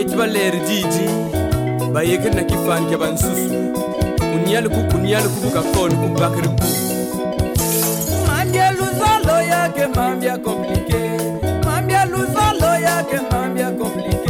yeetiballeeri diidi bayekirina kifanikya bansusu a kunyaluku bukakoni kubakiriku mambya luzalo yake mambya komplike yake mambya komplike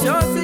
precious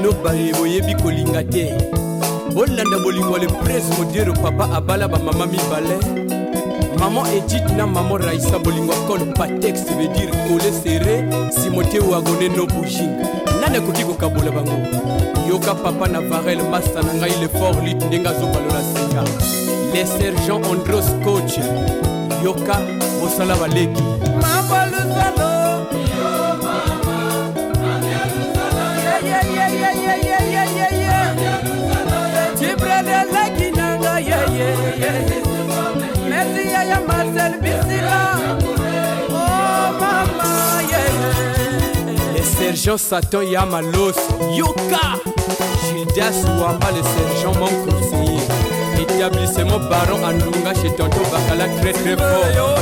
banobare boyebi kolinga te bolanda bolingwa le prince modiero papa abala bamama mibale mama edit na mama raisa bolingwa kol patex veudire kole sere simote wagone no buging nani akoki kokabola bango yoka papa na varel masta na ngai le fort lit ndenge azobalola singa le sergent andros coach yoka osala baleki ya marcel bisila o mama ye le sergent satan ya malos yoka judas wamba le sergent mon conseiller établissement baron andunga chez tonto bakala très très fort oh,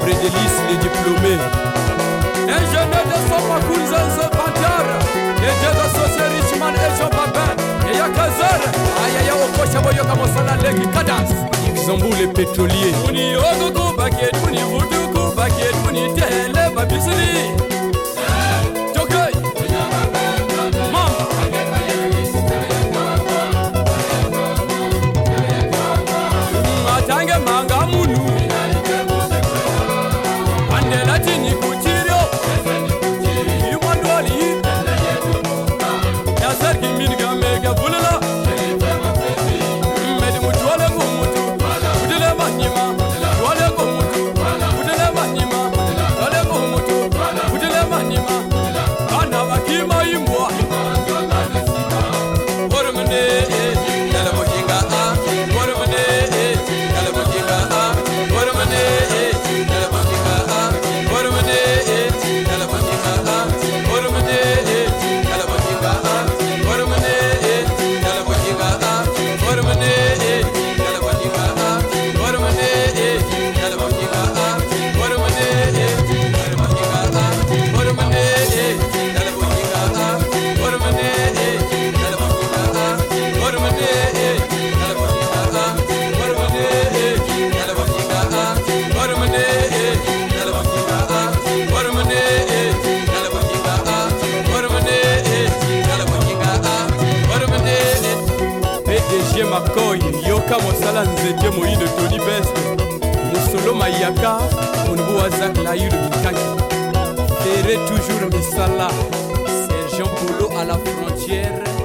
Vrai délice les diplômés. Ingénieur de pas et jeunes associés Richman et Jean Babin, et Yakazer, Ayaya Boyoka Mosala Kadas. Zambou les pétroliers. Uni Oduku Baket, Uni Yazar kimin gönlü tika mosala nzete moyide tony best mosolo mayaka monebo wa zak layude mikaki tere toujours misala sergent polo à la frontière